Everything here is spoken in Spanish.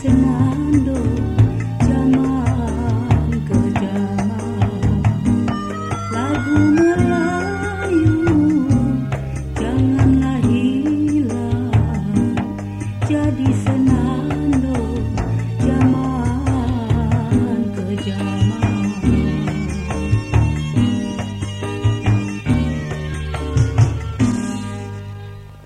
cenando.